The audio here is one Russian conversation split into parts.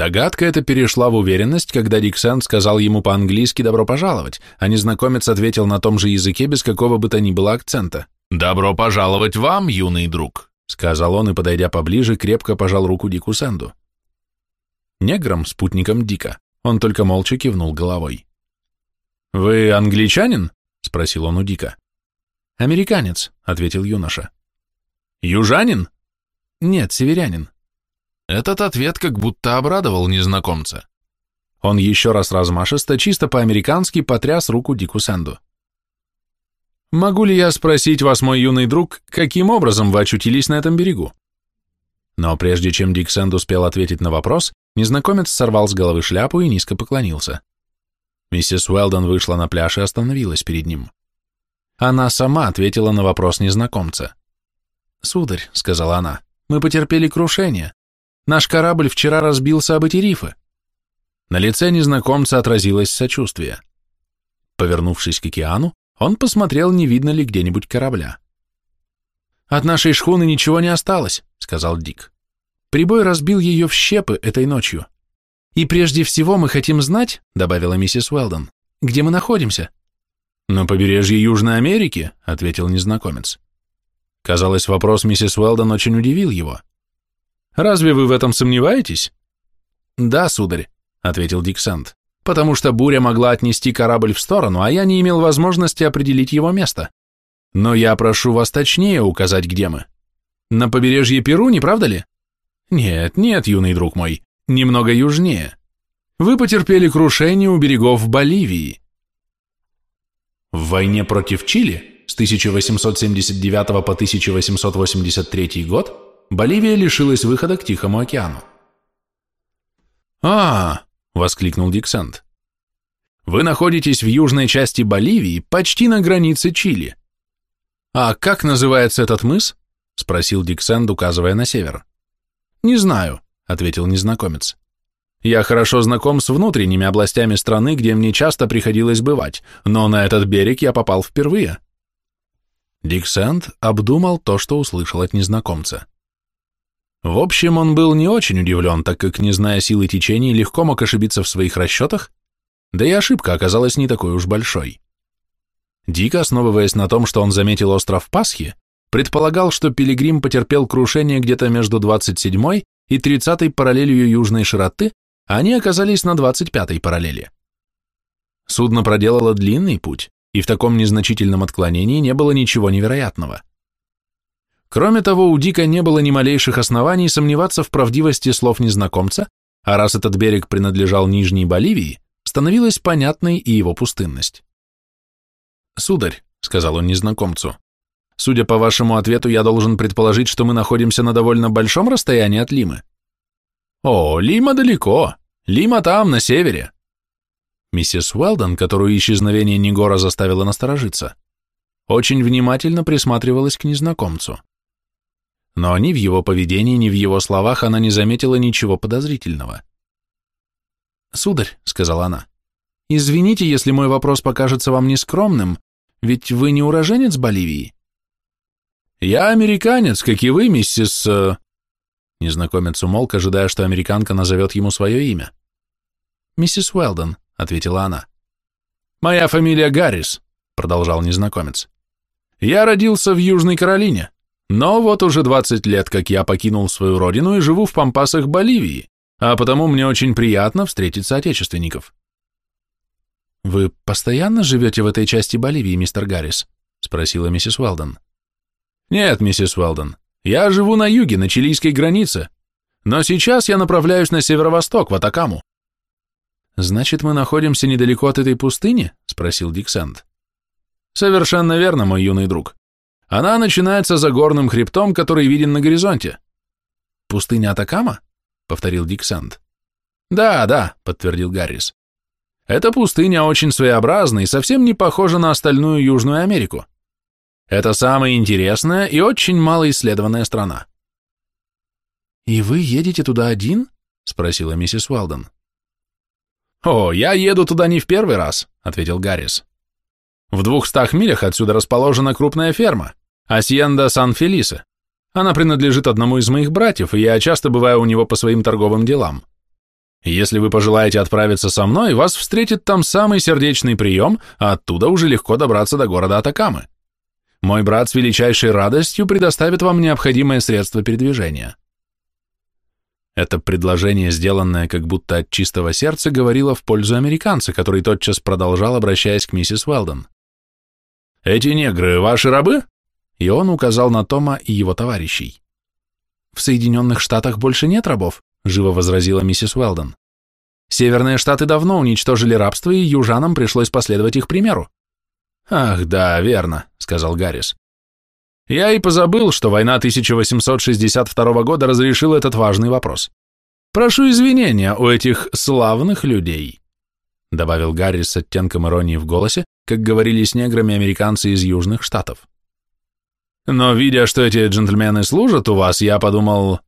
Догадка эта перешла в уверенность, когда Диксент сказал ему по-английски «добро пожаловать», а незнакомец ответил на том же языке без какого бы то ни было акцента. «Добро пожаловать вам, юный друг», — сказал он и, подойдя поближе, крепко пожал руку Дику Сэнду. Негром, спутником Дика, он только молча кивнул головой. «Вы англичанин?» — спросил он у Дика. «Американец», — ответил юноша. «Южанин?» «Нет, северянин». Этот ответ как будто обрадовал незнакомца. Он еще раз размашисто, чисто по-американски потряс руку Дику Сэнду. «Могу ли я спросить вас, мой юный друг, каким образом вы очутились на этом берегу?» Но прежде чем Дик Сэнд успел ответить на вопрос, незнакомец сорвал с головы шляпу и низко поклонился. Миссис Уэлдон вышла на пляж и остановилась перед ним. Она сама ответила на вопрос незнакомца. «Сударь», — сказала она, — «мы потерпели крушение. Наш корабль вчера разбился об эти рифы». На лице незнакомца отразилось сочувствие. Повернувшись к океану, он посмотрел, не видно ли где-нибудь корабля. «От нашей шхуны ничего не осталось», — сказал Дик. «Прибой разбил ее в щепы этой ночью. И прежде всего мы хотим знать», — добавила миссис Уэлдон, — «где мы находимся». «На побережье Южной Америки», — ответил незнакомец. Казалось, вопрос миссис Уэлдон очень удивил его. «Разве вы в этом сомневаетесь?» «Да, сударь», — ответил Дик Сент, «потому что буря могла отнести корабль в сторону, а я не имел возможности определить его место. Но я прошу вас точнее указать, где мы. На побережье Перу, не правда ли?» «Нет, нет, юный друг мой, немного южнее. Вы потерпели крушение у берегов Боливии». В войне против Чили с 1879 по 1883 год Боливия лишилась выхода к Тихому океану. «А, — воскликнул Диксент, — вы находитесь в южной части Боливии, почти на границе Чили. А как называется этот мыс? — спросил Диксент, указывая на север. Не знаю, — ответил незнакомец. Я хорошо знаком с внутренними областями страны, где мне часто приходилось бывать, но на этот берег я попал впервые. Диксент обдумал то, что услышал от незнакомца. В общем, он был не очень удивлен, так как, не зная силы течения, легко мог ошибиться в своих расчетах, да и ошибка оказалась не такой уж большой. Дик, основываясь на том, что он заметил остров Пасхи, предполагал, что Пилигрим потерпел крушение где-то между 27 и 30 параллелью южной широты, а они оказались на 25 параллели. Судно проделало длинный путь, и в таком незначительном отклонении не было ничего невероятного. Кроме того, у Дика не было ни малейших оснований сомневаться в правдивости слов незнакомца, а раз этот берег принадлежал Нижней Боливии, становилась понятной и его пустынность. «Сударь», — сказал он незнакомцу, — «судя по вашему ответу, я должен предположить, что мы находимся на довольно большом расстоянии от Лимы». «О, Лима далеко. Лима там, на севере». Миссис Уэлдон, которую исчезновение Негора заставило насторожиться, очень внимательно присматривалась к незнакомцу но ни в его поведении, ни в его словах она не заметила ничего подозрительного. «Сударь», — сказала она, — «извините, если мой вопрос покажется вам нескромным, ведь вы не уроженец Боливии?» «Я американец, как и вы, миссис...» э, Незнакомец умолк, ожидая, что американка назовет ему свое имя. «Миссис Уэлдон», — ответила она. «Моя фамилия Гаррис», — продолжал незнакомец. «Я родился в Южной Каролине. Но вот уже 20 лет, как я покинул свою родину и живу в пампасах Боливии, а потому мне очень приятно встретить соотечественников. «Вы постоянно живете в этой части Боливии, мистер Гаррис?» — спросила миссис Уэлдон. «Нет, миссис Уэлдон, я живу на юге, на чилийской границе, но сейчас я направляюсь на северо-восток, в Атакаму». «Значит, мы находимся недалеко от этой пустыни?» — спросил Диксент. «Совершенно верно, мой юный друг. Она начинается за горным хребтом, который виден на горизонте. Пустыня Атакама? повторил Диксант. Да, да, подтвердил Гаррис. Эта пустыня очень своеобразна и совсем не похожа на остальную Южную Америку. Это самая интересная и очень малоисследованная страна. «И вы едете туда один?» — спросила миссис Уэлдон. «О, я еду туда не в первый раз», — ответил Гаррис. «В двухстах милях отсюда расположена крупная ферма. Асьенда Сан-Фелисе. Она принадлежит одному из моих братьев, и я часто бываю у него по своим торговым делам. Если вы пожелаете отправиться со мной, вас встретит там самый сердечный прием, а оттуда уже легко добраться до города Атакамы. Мой брат с величайшей радостью предоставит вам необходимое средство передвижения. Это предложение, сделанное как будто от чистого сердца, говорило в пользу американца, который тотчас продолжал, обращаясь к миссис Уэлдон. «Эти негры ваши рабы?» И он указал на Тома и его товарищей. «В Соединенных Штатах больше нет рабов», — живо возразила миссис Уэлдон. «Северные Штаты давно уничтожили рабство, и южанам пришлось последовать их примеру». «Ах, да, верно», — сказал Гаррис. «Я и позабыл, что война 1862 года разрешила этот важный вопрос. Прошу извинения у этих славных людей», — добавил Гаррис с оттенком иронии в голосе, как говорили с неграми американцы из Южных Штатов. «Но, видя, что эти джентльмены служат у вас, я подумал...»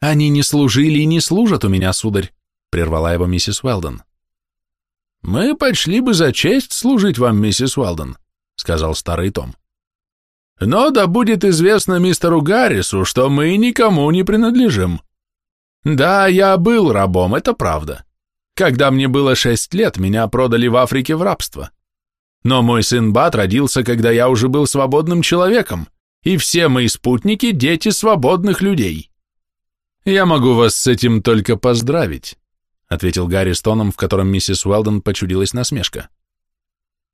«Они не служили и не служат у меня, сударь», — прервала его миссис Уэлдон. «Мы почли бы за честь служить вам, миссис Уэлдон», — сказал старый Том. «Но да будет известно мистеру Гаррису, что мы никому не принадлежим. Да, я был рабом, это правда. Когда мне было шесть лет, меня продали в Африке в рабство. Но мой сын Бат родился, когда я уже был свободным человеком, и все мои спутники – дети свободных людей. Я могу вас с этим только поздравить, ответил Гарри с тоном, в котором миссис Уэлдон почудилась насмешка.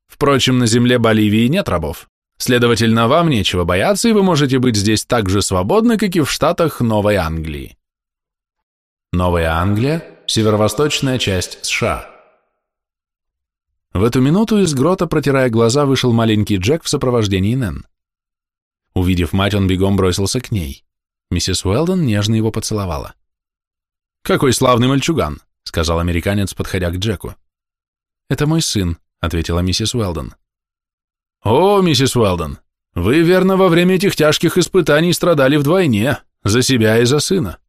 Впрочем, на земле Боливии нет рабов. Следовательно, вам нечего бояться, и вы можете быть здесь так же свободны, как и в штатах Новой Англии. Новая Англия – северо-восточная часть США. В эту минуту из грота, протирая глаза, вышел маленький Джек в сопровождении Нэн. Увидев мать, он бегом бросился к ней. Миссис Уэлдон нежно его поцеловала. «Какой славный мальчуган!» — сказал американец, подходя к Джеку. «Это мой сын», — ответила миссис Уэлдон. «О, миссис Уэлдон, вы, верно, во время этих тяжких испытаний страдали вдвойне, за себя и за сына».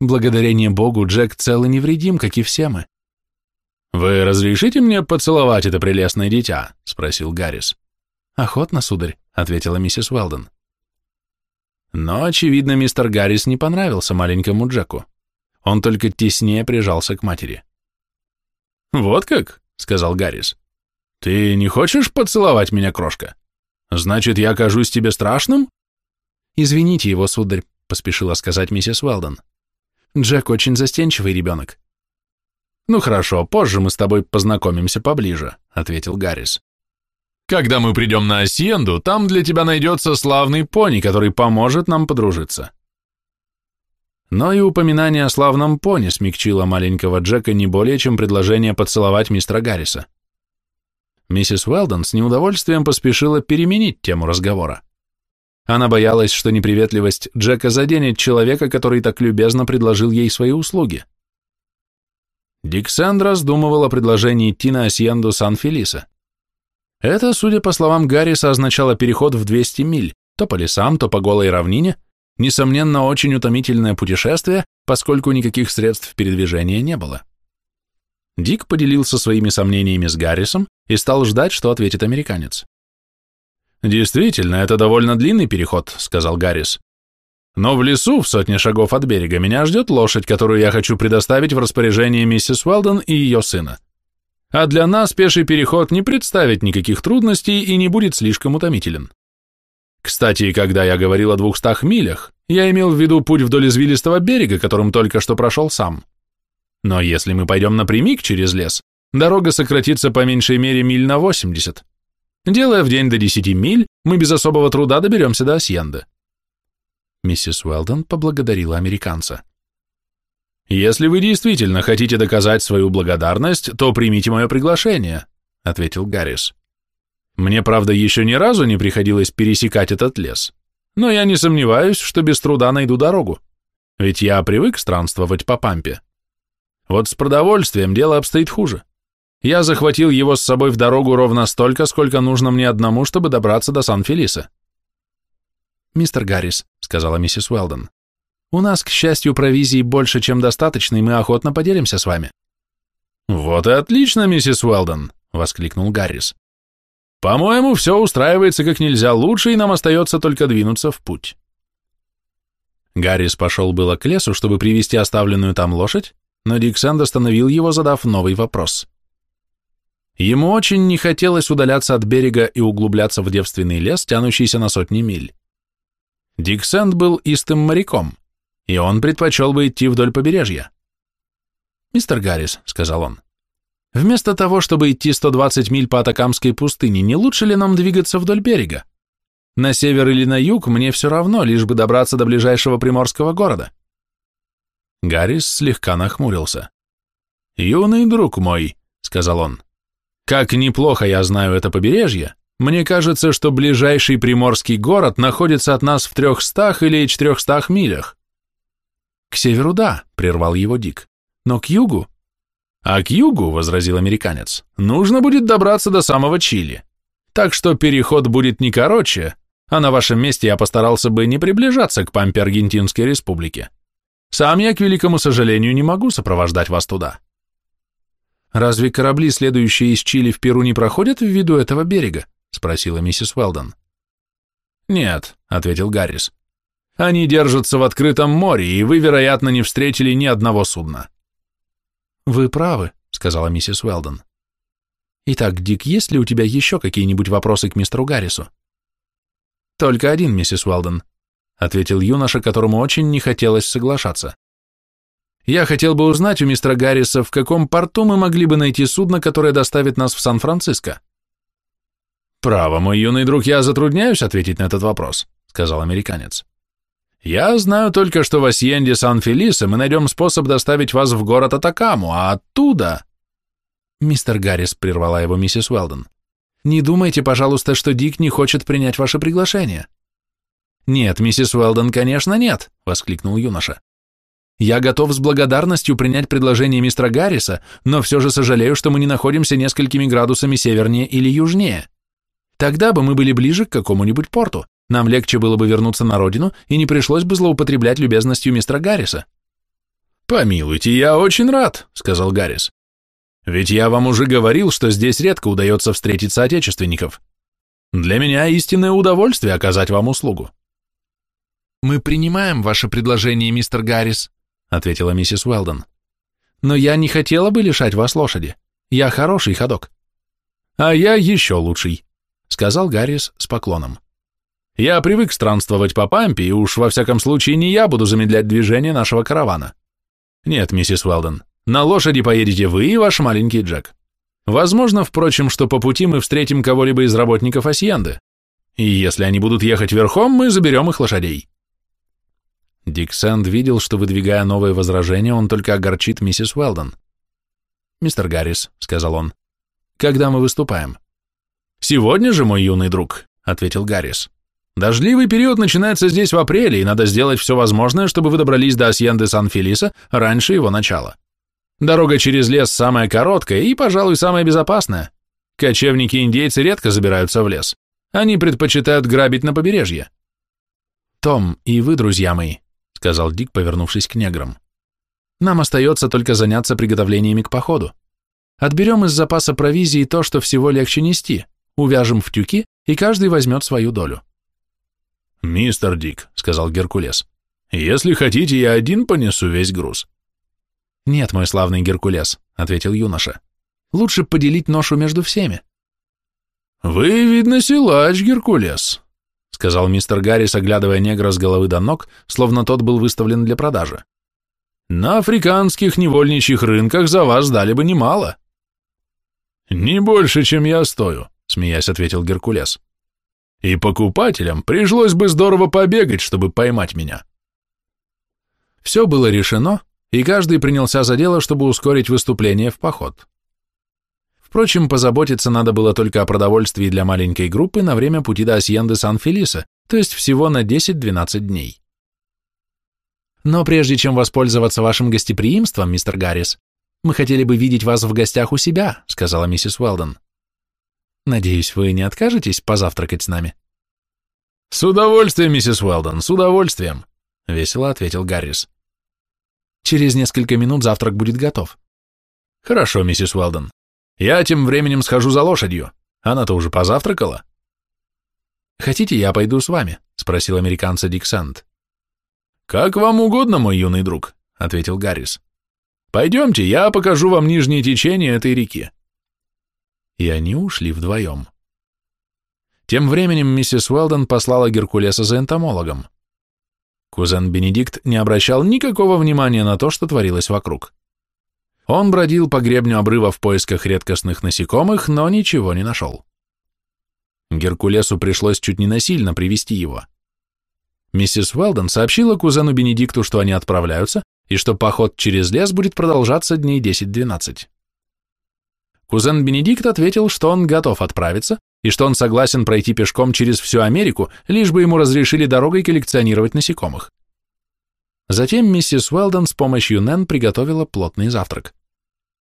«Благодарение Богу, Джек цел и невредим, как и все мы. «Вы разрешите мне поцеловать это прелестное дитя?» — спросил Гаррис. «Охотно, сударь», — ответила миссис Уэлдон. Но, очевидно, мистер Гаррис не понравился маленькому Джеку. Он только теснее прижался к матери. «Вот как?» — сказал Гаррис. «Ты не хочешь поцеловать меня, крошка? Значит, я кажусь тебе страшным?» «Извините его, сударь», — поспешила сказать миссис Уэлдон. «Джек очень застенчивый ребенок. «Ну хорошо, позже мы с тобой познакомимся поближе», — ответил Гаррис. «Когда мы придем на Асьенду, там для тебя найдется славный пони, который поможет нам подружиться». Но и упоминание о славном пони смягчило маленького Джека не более, чем предложение поцеловать мистера Гарриса. Миссис Уэлдон с неудовольствием поспешила переменить тему разговора. Она боялась, что неприветливость Джека заденет человека, который так любезно предложил ей свои услуги. Диксен раздумывал о предложении идти на Асьенду Сан-Фелиса. Это, судя по словам Гарриса, означало переход в 200 миль, то по лесам, то по голой равнине, несомненно, очень утомительное путешествие, поскольку никаких средств передвижения не было. Дик поделился своими сомнениями с Гаррисом и стал ждать, что ответит американец. «Действительно, это довольно длинный переход», — сказал Гаррис. Но в лесу, в сотне шагов от берега, меня ждет лошадь, которую я хочу предоставить в распоряжение миссис Уэлдон и ее сына. А для нас пеший переход не представит никаких трудностей и не будет слишком утомителен. Кстати, когда я говорил о двухстах милях, я имел в виду путь вдоль извилистого берега, которым только что прошел сам. Но если мы пойдем напрямик через лес, дорога сократится по меньшей мере миль на 80. Делая в день до 10 миль, мы без особого труда доберемся до Асьенды. Миссис Уэлдон поблагодарила американца. «Если вы действительно хотите доказать свою благодарность, то примите мое приглашение», — ответил Гаррис. «Мне, правда, еще ни разу не приходилось пересекать этот лес, но я не сомневаюсь, что без труда найду дорогу, ведь я привык странствовать по пампе. Вот с продовольствием дело обстоит хуже. Я захватил его с собой в дорогу ровно столько, сколько нужно мне одному, чтобы добраться до Сан-Фелиса. «Мистер Гаррис», — сказала миссис Уэлдон, — «у нас, к счастью, провизии больше, чем достаточно, и мы охотно поделимся с вами». «Вот и отлично, миссис Уэлдон», — воскликнул Гаррис. «По-моему, все устраивается как нельзя лучше, и нам остается только двинуться в путь». Гаррис пошел было к лесу, чтобы привести оставленную там лошадь, но Диксенд остановил его, задав новый вопрос. Ему очень не хотелось удаляться от берега и углубляться в девственный лес, тянущийся на сотни миль. Диксенд был истым моряком, и он предпочел бы идти вдоль побережья. «Мистер Гаррис», — сказал он, — «вместо того, чтобы идти 120 миль по Атакамской пустыне, не лучше ли нам двигаться вдоль берега? На север или на юг мне все равно, лишь бы добраться до ближайшего приморского города». Гаррис слегка нахмурился. «Юный друг мой», — сказал он, — «как неплохо я знаю это побережье, мне кажется, что ближайший приморский город находится от нас в трехстах или четырехстах милях». «К северу да», — прервал его Дик, — «но к югу?» «А к югу», — возразил американец, — «нужно будет добраться до самого Чили. Так что переход будет не короче, а на вашем месте я постарался бы не приближаться к пампе Аргентинской республики. Сам я, к великому сожалению, не могу сопровождать вас туда. Разве корабли, следующие из Чили в Перу, не проходят в виду этого берега? Спросила миссис Уэлдон. Нет, ответил Гаррис. Они держатся в открытом море, и вы, вероятно, не встретили ни одного судна. Вы правы, сказала миссис Уэлдон. Итак, Дик, есть ли у тебя еще какие-нибудь вопросы к мистеру Гаррису? Только один, миссис Уэлдон ответил юноша, которому очень не хотелось соглашаться. Я хотел бы узнать у мистера Гарриса, в каком порту мы могли бы найти судно, которое доставит нас в Сан-Франциско. Право, мой юный друг, я затрудняюсь ответить на этот вопрос, сказал американец. Я знаю только, что в Асьенде Сан-Фелисе мы найдем способ доставить вас в город Атакаму, а оттуда... Мистер Гаррис прервала его миссис Уэлдон. Не думайте, пожалуйста, что Дик не хочет принять ваше приглашение. «Нет, миссис Уэлдон, конечно, нет!» — воскликнул юноша. «Я готов с благодарностью принять предложение мистера Гарриса, но все же сожалею, что мы не находимся несколькими градусами севернее или южнее. Тогда бы мы были ближе к какому-нибудь порту, нам легче было бы вернуться на родину и не пришлось бы злоупотреблять любезностью мистера Гарриса». «Помилуйте, я очень рад», — сказал Гаррис. «Ведь я вам уже говорил, что здесь редко удается встретить соотечественников. Для меня истинное удовольствие оказать вам услугу». «Мы принимаем ваше предложение, мистер Гаррис», — ответила миссис Уэлдон. «Но я не хотела бы лишать вас лошади. Я хороший ходок». «А я еще лучший», — сказал Гаррис с поклоном. «Я привык странствовать по пампе, и уж во всяком случае не я буду замедлять движение нашего каравана. Нет, миссис Уэлдон, на лошади поедете вы и ваш маленький Джек. Возможно, впрочем, что по пути мы встретим кого-либо из работников Асьенды. И если они будут ехать верхом, мы заберем их лошадей». Дик Сэнд видел, что, выдвигая новые возражения, он только огорчит миссис Уэлдон. «Мистер Гаррис», — сказал он, — «когда мы выступаем?» «Сегодня же, мой юный друг», — ответил Гаррис. «Дождливый период начинается здесь в апреле, и надо сделать все возможное, чтобы вы добрались до Асьенды Сан-Фелиса раньше его начала. Дорога через лес самая короткая и, пожалуй, самая безопасная. Кочевники и индейцы редко забираются в лес. Они предпочитают грабить на побережье. Том, и вы, друзья мои, сказал Дик, повернувшись к неграм. Нам остается только заняться приготовлениями к походу. Отберем из запаса провизии то, что всего легче нести, увяжем в тюки, и каждый возьмет свою долю. «Мистер Дик», — сказал Геркулес, — «если хотите, я один понесу весь груз». «Нет, мой славный Геркулес», — ответил юноша, — «лучше поделить ношу между всеми». «Вы, видно, силач, Геркулес», сказал мистер Гаррис, оглядывая негра с головы до ног, словно тот был выставлен для продажи. На африканских невольничьих рынках за вас дали бы немало. Не больше, чем я стою, смеясь, ответил Геркулес. И покупателям пришлось бы здорово побегать, чтобы поймать меня. Все было решено, и каждый принялся за дело, чтобы ускорить выступление в поход. Впрочем, позаботиться надо было только о продовольствии для маленькой группы на время пути до Асьенды Сан-Фелиса, то есть всего на 10-12 дней. Но прежде чем воспользоваться вашим гостеприимством, мистер Гаррис, мы хотели бы видеть вас в гостях у себя, сказала миссис Уэлдон. Надеюсь, вы не откажетесь позавтракать с нами? С удовольствием, миссис Уэлдон, с удовольствием, весело ответил Гаррис. Через несколько минут завтрак будет готов. Хорошо, миссис Уэлдон. Я тем временем схожу за лошадью. Она-то уже позавтракала. Хотите, я пойду с вами? Спросил американца Дик Сент. Как вам угодно, мой юный друг, ответил Гаррис. Пойдемте, я покажу вам нижнее течение этой реки. И они ушли вдвоем. Тем временем миссис Уэлдон послала Геркулеса за энтомологом. Кузен Бенедикт не обращал никакого внимания на то, что творилось вокруг. Он бродил по гребню обрыва в поисках редкостных насекомых, но ничего не нашел. Геркулесу пришлось чуть не насильно привести его. Миссис Уэлдон сообщила кузену Бенедикту, что они отправляются, и что поход через лес будет продолжаться дней 10-12. Кузен Бенедикт ответил, что он готов отправиться, и что он согласен пройти пешком через всю Америку, лишь бы ему разрешили дорогой коллекционировать насекомых. Затем миссис Уэлдон с помощью Нэн приготовила плотный завтрак.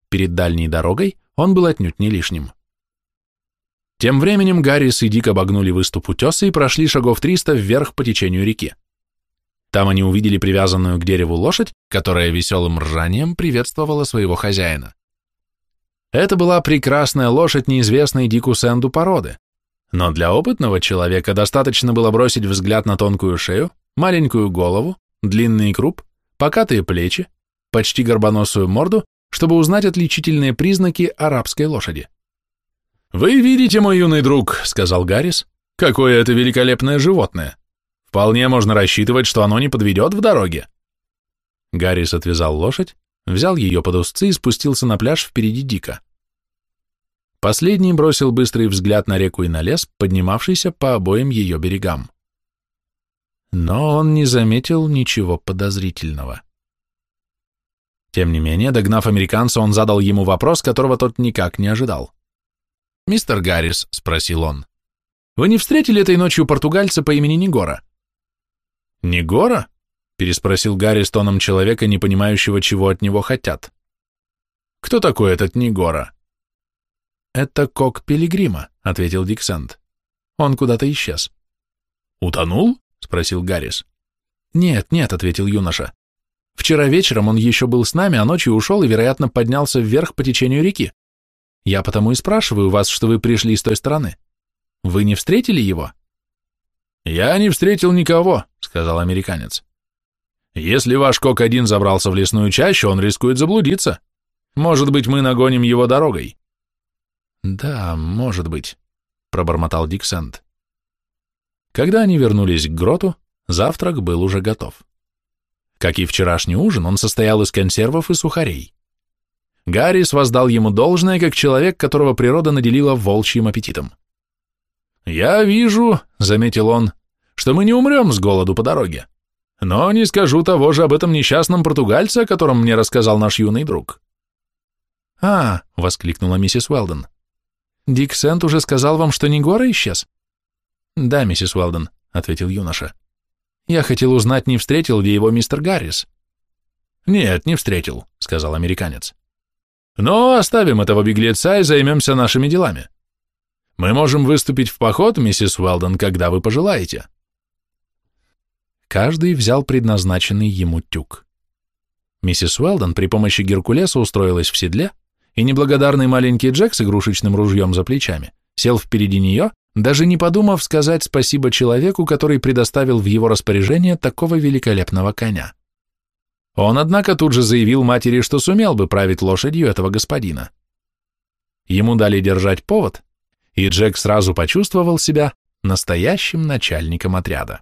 Перед дальней дорогой он был отнюдь не лишним. Тем временем Гаррис и Дик обогнули выступ утеса и прошли шагов 300 вверх по течению реки. Там они увидели привязанную к дереву лошадь, которая веселым ржанием приветствовала своего хозяина. Это была прекрасная лошадь неизвестной Дику Сэнду породы, но для опытного человека достаточно было бросить взгляд на тонкую шею, маленькую голову, длинный круп, покатые плечи, почти горбоносую морду, чтобы узнать отличительные признаки арабской лошади. «Вы видите, мой юный друг», — сказал Гаррис, — «какое это великолепное животное. Вполне можно рассчитывать, что оно не подведет в дороге». Гаррис отвязал лошадь, взял ее под узцы и спустился на пляж впереди Дика. Последний бросил быстрый взгляд на реку и на лес, поднимавшийся по обоим ее берегам. Но он не заметил ничего подозрительного. Тем не менее, догнав американца, он задал ему вопрос, которого тот никак не ожидал. «Мистер Гаррис», — спросил он, — «вы не встретили этой ночью португальца по имени Негора?» «Негора?» Переспросил Гарри с тоном человека, не понимающего, чего от него хотят. «Кто такой этот Нигора?» «Это Кок Пилигрима», — ответил Диксент. «Он куда-то исчез». «Утонул?» — спросил Гаррис. «Нет, нет», — ответил юноша. «Вчера вечером он еще был с нами, а ночью ушел и, вероятно, поднялся вверх по течению реки. Я потому и спрашиваю вас, что вы пришли с той стороны. Вы не встретили его?» «Я не встретил никого», — сказал американец. Если ваш кок-1 забрался в лесную чащу, он рискует заблудиться. Может быть, мы нагоним его дорогой. Да, может быть, пробормотал Диксент. Когда они вернулись к гроту, завтрак был уже готов. Как и вчерашний ужин, он состоял из консервов и сухарей. Гаррис воздал ему должное, как человек, которого природа наделила волчьим аппетитом. «Я вижу», — заметил он, — «что мы не умрем с голоду по дороге. Но не скажу того же об этом несчастном португальце, о котором мне рассказал наш юный друг. «А!» — воскликнула миссис Уэлден. «Дик Сент уже сказал вам, что Негора исчез?» «Да, миссис Уэлден», — ответил юноша. «Я хотел узнать, не встретил ли его мистер Гаррис». «Нет, не встретил», — сказал американец. «Но оставим этого беглеца и займемся нашими делами. Мы можем выступить в поход, миссис Уэлден, когда вы пожелаете». Каждый взял предназначенный ему тюк. Миссис Уэлдон при помощи Геркулеса устроилась в седле, и неблагодарный маленький Джек с игрушечным ружьем за плечами сел впереди нее, даже не подумав сказать спасибо человеку, который предоставил в его распоряжение такого великолепного коня. Он, однако, тут же заявил матери, что сумел бы править лошадью этого господина. Ему дали держать повод, и Джек сразу почувствовал себя настоящим начальником отряда.